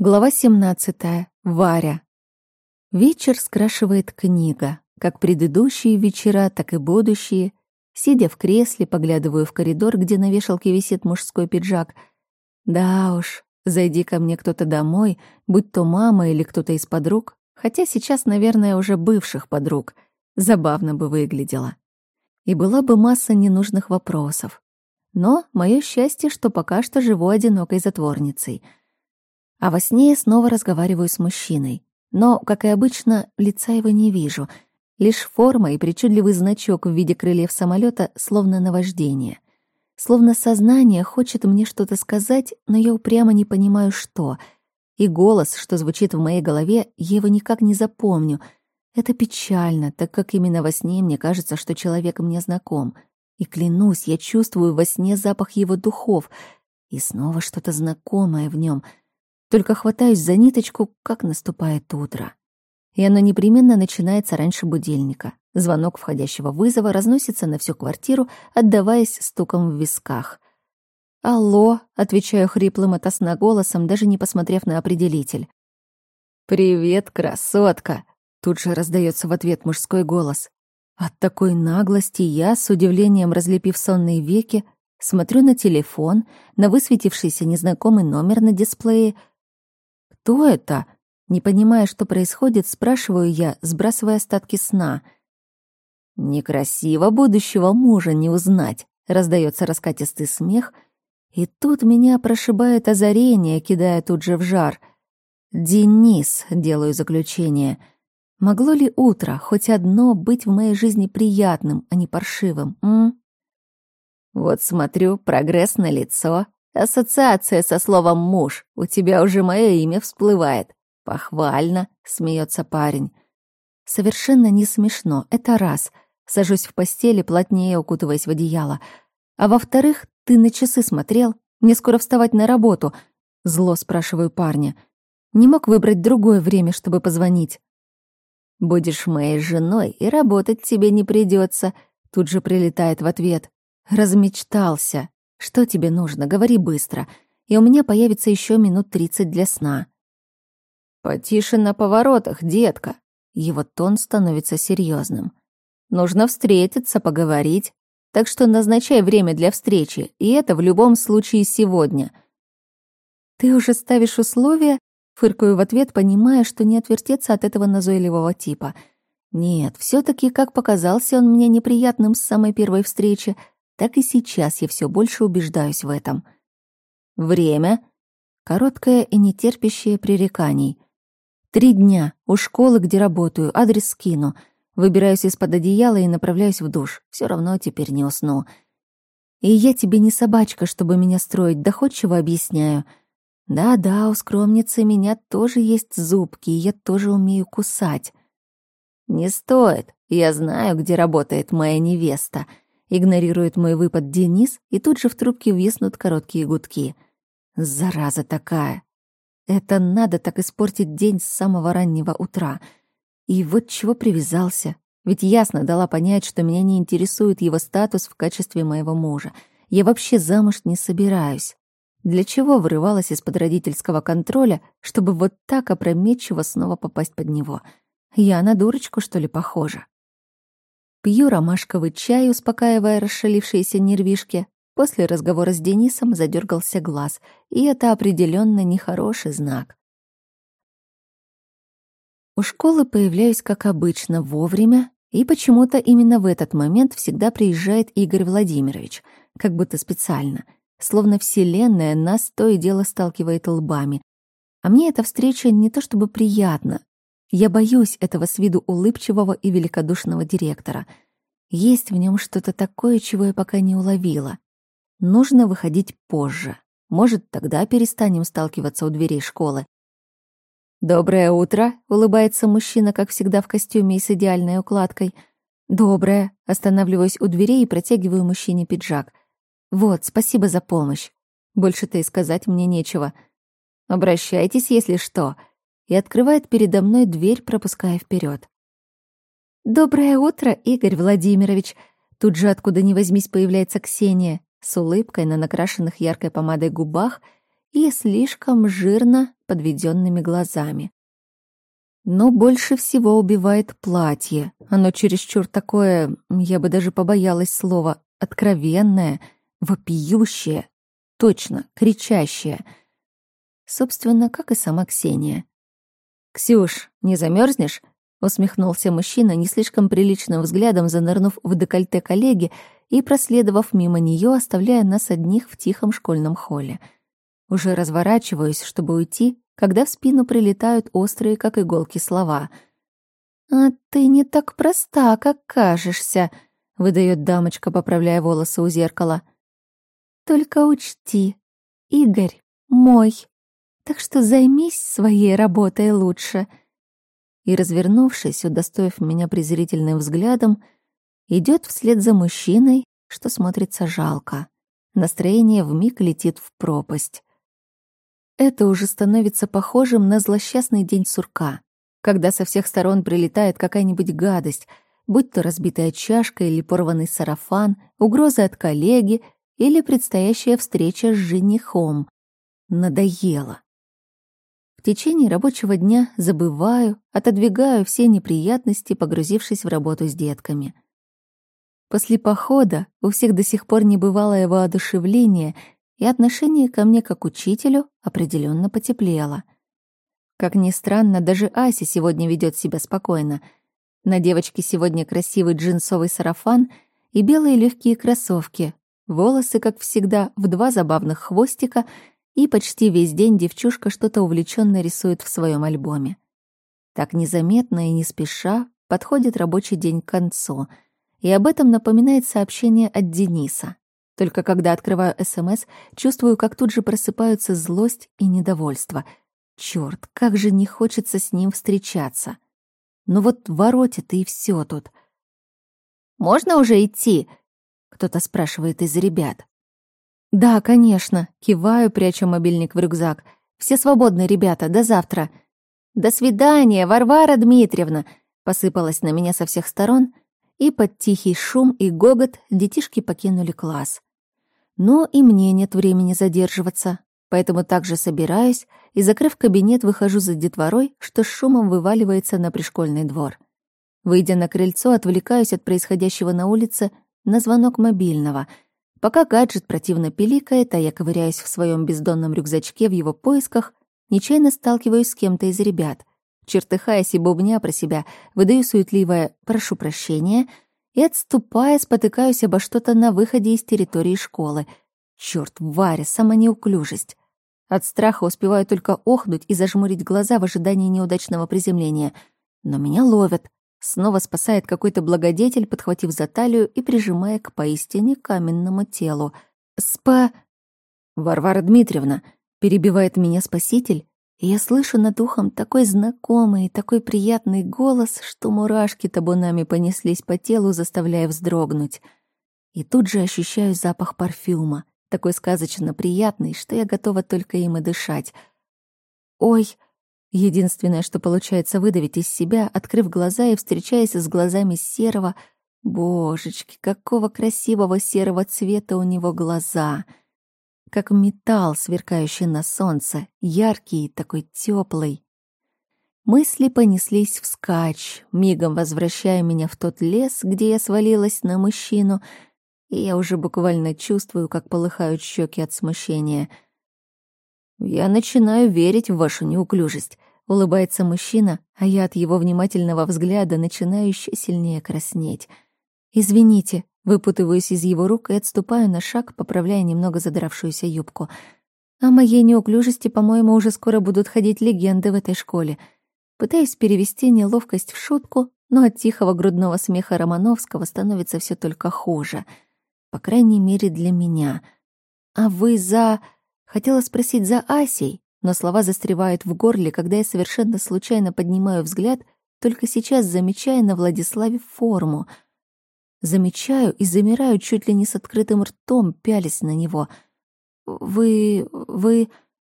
Глава 17. Варя. Вечер скрашивает книга. Как предыдущие вечера, так и будущие. Сидя в кресле, поглядываю в коридор, где на вешалке висит мужской пиджак. Да уж, зайди ко мне кто-то домой, будь то мама или кто-то из подруг, хотя сейчас, наверное, уже бывших подруг, забавно бы выглядело. И была бы масса ненужных вопросов. Но мое счастье, что пока что живу одинокой затворницей — а во сне я снова разговариваю с мужчиной. Но, как и обычно, лица его не вижу. Лишь форма и причудливый значок в виде крыльев самолета, словно наваждение. Словно сознание хочет мне что-то сказать, но я упрямо не понимаю, что. И голос, что звучит в моей голове, я его никак не запомню. Это печально, так как именно во сне мне кажется, что человек мне знаком. И клянусь, я чувствую во сне запах его духов. И снова что-то знакомое в нем — только хватаюсь за ниточку, как наступает утро. И оно непременно начинается раньше будильника. Звонок входящего вызова разносится на всю квартиру, отдаваясь стуком в висках. «Алло», — отвечаю хриплым от голосом, даже не посмотрев на определитель. «Привет, красотка!» — тут же раздается в ответ мужской голос. От такой наглости я, с удивлением разлепив сонные веки, смотрю на телефон, на высветившийся незнакомый номер на дисплее — «Кто это?» Не понимая, что происходит, спрашиваю я, сбрасывая остатки сна. «Некрасиво будущего мужа не узнать», — раздается раскатистый смех, и тут меня прошибает озарение, кидая тут же в жар. «Денис», — делаю заключение, — «могло ли утро, хоть одно, быть в моей жизни приятным, а не паршивым, м?» «Вот смотрю, прогресс на лицо», Ассоциация со словом «муж». У тебя уже мое имя всплывает. Похвально, смеется парень. Совершенно не смешно, это раз. Сажусь в постели, плотнее укутываясь в одеяло. А во-вторых, ты на часы смотрел? Мне скоро вставать на работу. Зло спрашиваю парня. Не мог выбрать другое время, чтобы позвонить. Будешь моей женой, и работать тебе не придется. Тут же прилетает в ответ. Размечтался. Что тебе нужно? Говори быстро, и у меня появится еще минут тридцать для сна. Потише на поворотах, детка. Его тон становится серьезным. Нужно встретиться, поговорить. Так что назначай время для встречи, и это в любом случае сегодня. Ты уже ставишь условия? Фыркаю в ответ, понимая, что не отвертеться от этого назойливого типа. Нет, все таки как показался он мне неприятным с самой первой встречи, так и сейчас я все больше убеждаюсь в этом. Время — короткое и нетерпящее пререканий. Три дня, у школы, где работаю, адрес скину. Выбираюсь из-под одеяла и направляюсь в душ. Все равно теперь не усну. И я тебе не собачка, чтобы меня строить, доходчиво объясняю. Да-да, у скромницы меня тоже есть зубки, и я тоже умею кусать. Не стоит, я знаю, где работает моя невеста — Игнорирует мой выпад Денис, и тут же в трубке виснут короткие гудки. Зараза такая! Это надо так испортить день с самого раннего утра. И вот чего привязался. Ведь ясно дала понять, что меня не интересует его статус в качестве моего мужа. Я вообще замуж не собираюсь. Для чего вырывалась из-под родительского контроля, чтобы вот так опрометчиво снова попасть под него? Я на дурочку, что ли, похожа? Пью ромашковый чай, успокаивая расшалившиеся нервишки. После разговора с Денисом задергался глаз, и это определенно нехороший знак. У школы появляюсь, как обычно, вовремя, и почему-то именно в этот момент всегда приезжает Игорь Владимирович, как будто специально, словно Вселенная нас то и дело сталкивает лбами. А мне эта встреча не то чтобы приятна, я боюсь этого с виду улыбчивого и великодушного директора. Есть в нем что-то такое, чего я пока не уловила. Нужно выходить позже. Может, тогда перестанем сталкиваться у дверей школы. «Доброе утро», — улыбается мужчина, как всегда, в костюме и с идеальной укладкой. «Доброе», — останавливаюсь у дверей и протягиваю мужчине пиджак. «Вот, спасибо за помощь. Больше-то и сказать мне нечего. Обращайтесь, если что», и открывает передо мной дверь, пропуская вперед. «Доброе утро, Игорь Владимирович!» Тут же, откуда ни возьмись, появляется Ксения с улыбкой на накрашенных яркой помадой губах и слишком жирно подведенными глазами. Но больше всего убивает платье. Оно чересчур такое, я бы даже побоялась слова, откровенное, вопиющее, точно, кричащее. Собственно, как и сама Ксения. «Ксюш, не замерзнешь? усмехнулся мужчина, не слишком приличным взглядом занырнув в декольте коллеги и проследовав мимо нее, оставляя нас одних в тихом школьном холле. Уже разворачиваюсь, чтобы уйти, когда в спину прилетают острые, как иголки, слова. «А ты не так проста, как кажешься», — выдает дамочка, поправляя волосы у зеркала. «Только учти, Игорь мой, так что займись своей работой лучше». И, развернувшись, удостоив меня презрительным взглядом, идет вслед за мужчиной, что смотрится жалко. Настроение вмиг летит в пропасть. Это уже становится похожим на злосчастный день сурка, когда со всех сторон прилетает какая-нибудь гадость, будь то разбитая чашка или порванный сарафан, угроза от коллеги или предстоящая встреча с женихом. Надоело. Течение рабочего дня забываю, отодвигаю все неприятности, погрузившись в работу с детками. После похода у всех до сих пор небывалое воодушевление и отношение ко мне как учителю определенно потеплело. Как ни странно, даже Ася сегодня ведет себя спокойно. На девочке сегодня красивый джинсовый сарафан и белые легкие кроссовки, волосы, как всегда, в два забавных хвостика, и почти весь день девчушка что-то увлеченно рисует в своем альбоме. Так незаметно и не спеша подходит рабочий день к концу, и об этом напоминает сообщение от Дениса. Только когда открываю СМС, чувствую, как тут же просыпаются злость и недовольство. Чёрт, как же не хочется с ним встречаться. Ну вот воротит и все тут. «Можно уже идти?» — кто-то спрашивает из ребят. «Да, конечно», — киваю, пряча мобильник в рюкзак. «Все свободны, ребята, до завтра». «До свидания, Варвара Дмитриевна!» — посыпалась на меня со всех сторон, и под тихий шум и гогот детишки покинули класс. Но и мне нет времени задерживаться, поэтому также собираюсь и, закрыв кабинет, выхожу за детворой, что с шумом вываливается на пришкольный двор. Выйдя на крыльцо, отвлекаюсь от происходящего на улице на звонок мобильного. Пока гаджет противно пиликает, а я ковыряюсь в своем бездонном рюкзачке в его поисках, нечаянно сталкиваюсь с кем-то из ребят. Чертыхаясь и бубня про себя, выдаю суетливое «прошу прощения», и, отступая, спотыкаюсь обо что-то на выходе из территории школы. Чёрт, Варя, сама неуклюжесть. От страха успеваю только охнуть и зажмурить глаза в ожидании неудачного приземления. Но меня ловят. Снова спасает какой-то благодетель, подхватив за талию и прижимая к поистине каменному телу. «Спа...» «Варвара Дмитриевна», — перебивает меня спаситель, и я слышу над ухом такой знакомый и такой приятный голос, что мурашки табунами понеслись по телу, заставляя вздрогнуть. И тут же ощущаю запах парфюма, такой сказочно приятный, что я готова только им и дышать. «Ой!» Единственное, что получается выдавить из себя, открыв глаза и встречаясь с глазами серого, Божечки, какого красивого серого цвета у него глаза! как металл, сверкающий на солнце, яркий, такой теплый. Мысли понеслись вскачь, мигом возвращая меня в тот лес, где я свалилась на мужчину, и я уже буквально чувствую, как полыхают щеки от смущения. «Я начинаю верить в вашу неуклюжесть», — улыбается мужчина, а я от его внимательного взгляда начинаю еще сильнее краснеть. «Извините», Выпутываюсь из его рук и отступаю на шаг, поправляя немного задравшуюся юбку. О моей неуклюжести, по-моему, уже скоро будут ходить легенды в этой школе. Пытаюсь перевести неловкость в шутку, но от тихого грудного смеха Романовского становится все только хуже. По крайней мере, для меня. «А вы за...» Хотела спросить за Асей, но слова застревают в горле, когда я совершенно случайно поднимаю взгляд, только сейчас замечая на Владиславе форму — Замечаю и замираю чуть ли не с открытым ртом, пялись на него. «Вы... вы...»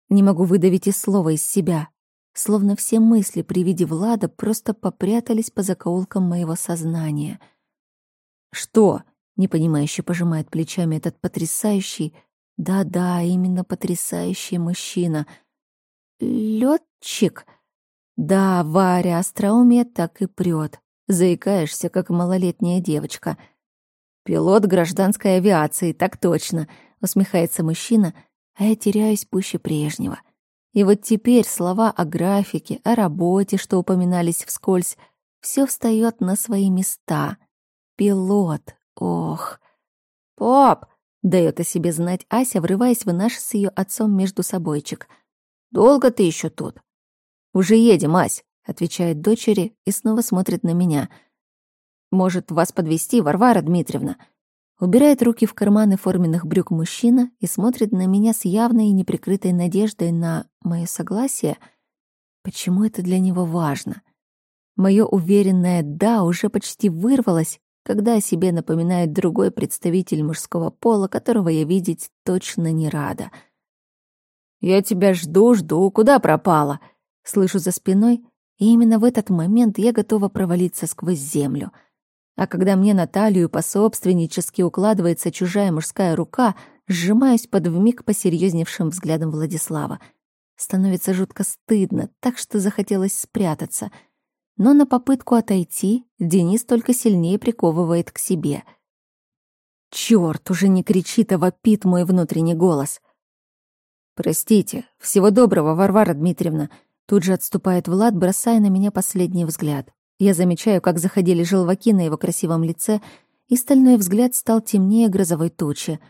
Не могу выдавить и слова из себя. Словно все мысли при виде Влада просто попрятались по закоулкам моего сознания. «Что?» — непонимающе пожимает плечами этот потрясающий, Да-да, именно потрясающий мужчина. Летчик. Да, Варя, остроумие так и прет. Заикаешься, как малолетняя девочка. Пилот гражданской авиации, так точно, усмехается мужчина, а я теряюсь пуще прежнего. И вот теперь слова о графике, о работе, что упоминались вскользь, все встает на свои места. Пилот, ох. «Поп!» — дает о себе знать Ася, врываясь в наш с ее отцом между собойчик. «Долго ты еще тут?» «Уже едем, Ась», — отвечает дочери и снова смотрит на меня. «Может, вас подвести, Варвара Дмитриевна?» Убирает руки в карманы форменных брюк мужчина и смотрит на меня с явной и неприкрытой надеждой на мое согласие. Почему это для него важно? Мое уверенное «да» уже почти вырвалось, когда о себе напоминает другой представитель мужского пола, которого я видеть точно не рада. «Я тебя жду, жду, куда пропала?» Слышу за спиной, и именно в этот момент я готова провалиться сквозь землю. А когда мне на талию пособственнически укладывается чужая мужская рука, сжимаюсь под вмиг посерьезневшим взглядом Владислава. Становится жутко стыдно, так что захотелось спрятаться — но на попытку отойти Денис только сильнее приковывает к себе. Чёрт, уже не кричит, а вопит мой внутренний голос. «Простите, всего доброго, Варвара Дмитриевна», тут же отступает Влад, бросая на меня последний взгляд. Я замечаю, как заходили желваки на его красивом лице, и стальной взгляд стал темнее грозовой тучи.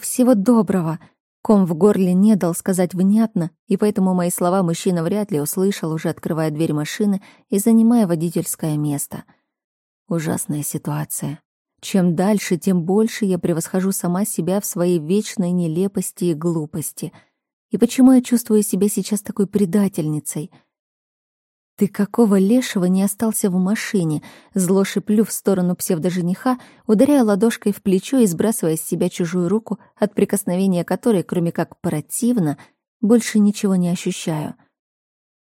«Всего доброго», Ком в горле не дал сказать внятно, и поэтому мои слова мужчина вряд ли услышал, уже открывая дверь машины и занимая водительское место. Ужасная ситуация. Чем дальше, тем больше я превосхожу сама себя в своей вечной нелепости и глупости. И почему я чувствую себя сейчас такой предательницей — «Ты какого лешего не остался в машине?» Зло шиплю в сторону псевдожениха, ударяя ладошкой в плечо и сбрасывая с себя чужую руку, от прикосновения которой, кроме как противно, больше ничего не ощущаю.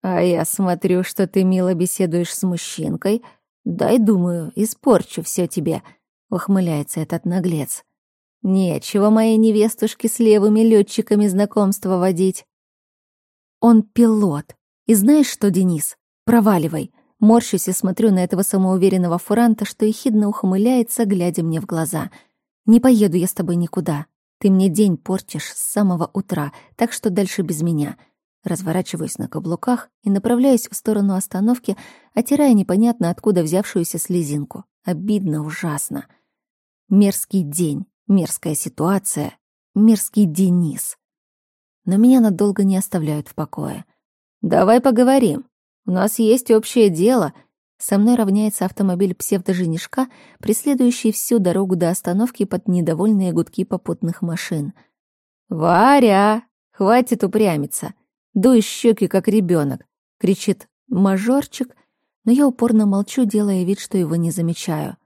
«А я смотрю, что ты мило беседуешь с мужчинкой. Дай, думаю, испорчу все тебе», — ухмыляется этот наглец. «Нечего моей невестушке с левыми летчиками знакомства водить». «Он пилот. И знаешь что, Денис?» «Проваливай!» Морщусь и смотрю на этого самоуверенного фуранта, что ехидно ухмыляется, глядя мне в глаза. «Не поеду я с тобой никуда. Ты мне день портишь с самого утра, так что дальше без меня». Разворачиваюсь на каблуках и направляюсь в сторону остановки, отирая непонятно откуда взявшуюся слезинку. Обидно ужасно. Мерзкий день, мерзкая ситуация, мерзкий Денис. Но меня надолго не оставляют в покое. «Давай поговорим», у нас есть общее дело. Со мной равняется автомобиль псевдоженишка, преследующий всю дорогу до остановки под недовольные гудки попутных машин. «Варя! Хватит упрямиться! Дуй щеки, как ребенок!» — кричит мажорчик, но я упорно молчу, делая вид, что его не замечаю.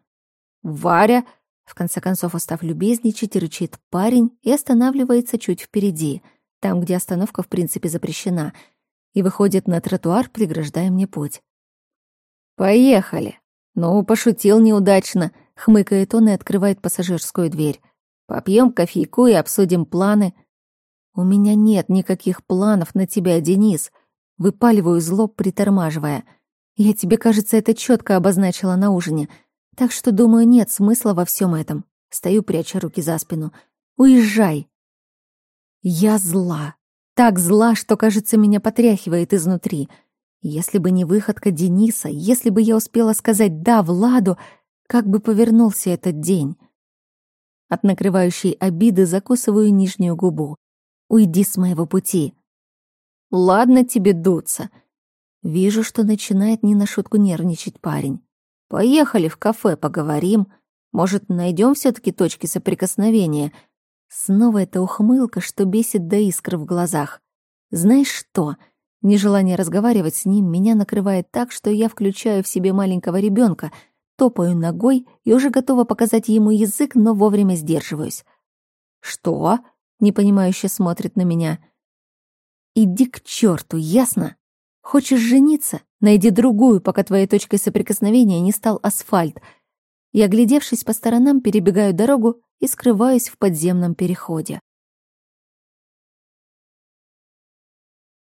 «Варя!» — в конце концов, устав любезничать, рычит парень и останавливается чуть впереди, там, где остановка в принципе запрещена — и выходит на тротуар, преграждая мне путь. «Поехали!» «Ну, пошутил неудачно», — хмыкает он и открывает пассажирскую дверь. «Попьем кофейку и обсудим планы». «У меня нет никаких планов на тебя, Денис», — выпаливаю зло, притормаживая. «Я тебе, кажется, это четко обозначила на ужине, так что, думаю, нет смысла во всем этом». Стою, пряча руки за спину. «Уезжай!» Я зла так зла, что, кажется, меня потряхивает изнутри. Если бы не выходка Дениса, если бы я успела сказать «да» Владу, как бы повернулся этот день? От накрывающей обиды закусываю нижнюю губу. «Уйди с моего пути». «Ладно тебе дуться». Вижу, что начинает не на шутку нервничать парень. «Поехали в кафе, поговорим. Может, найдем все таки точки соприкосновения?» Снова эта ухмылка, что бесит до искр в глазах. Знаешь что? Нежелание разговаривать с ним меня накрывает так, что я включаю в себе маленького ребенка, топаю ногой и уже готова показать ему язык, но вовремя сдерживаюсь. «Что?» — непонимающе смотрит на меня. «Иди к черту, ясно? Хочешь жениться? Найди другую, пока твоей точкой соприкосновения не стал асфальт. Я, глядевшись по сторонам, перебегаю дорогу и скрываюсь в подземном переходе.